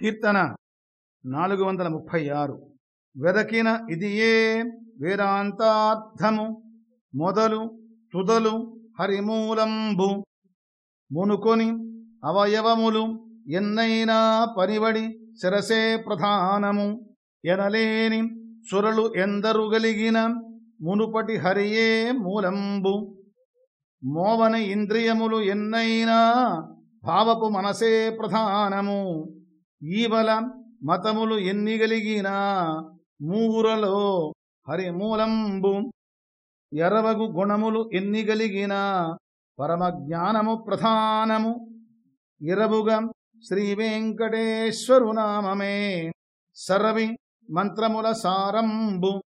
కీర్తన నాలుగు వందల ముప్పై ఆరు. వెదకిన ఇదియే వేదాంతార్థము? మొదలు తుదలు హరిమూలంబు. మునుకొని అవయవములు ఎన్నైనా పరివడి శిరసే ప్రధానము. ఎనలేని సురలు ఎందరు గలిగిన మునుపటి హరియే మూలంబు. మోవన ఇంద్రియములు ఎన్నైనా భావపు మనసే ప్రధానము. ఈవల మతములు ఎన్ని గలిగినా మూరలో హరిమూలంబు. ఎరవగు గుణములు ఎన్ని గలిగినా పరమజ్ఞానము ప్రధానము. ఇరవుగా శ్రీ వెంకటేశ్వరు నామమే సరవి మంత్రముల సారంబు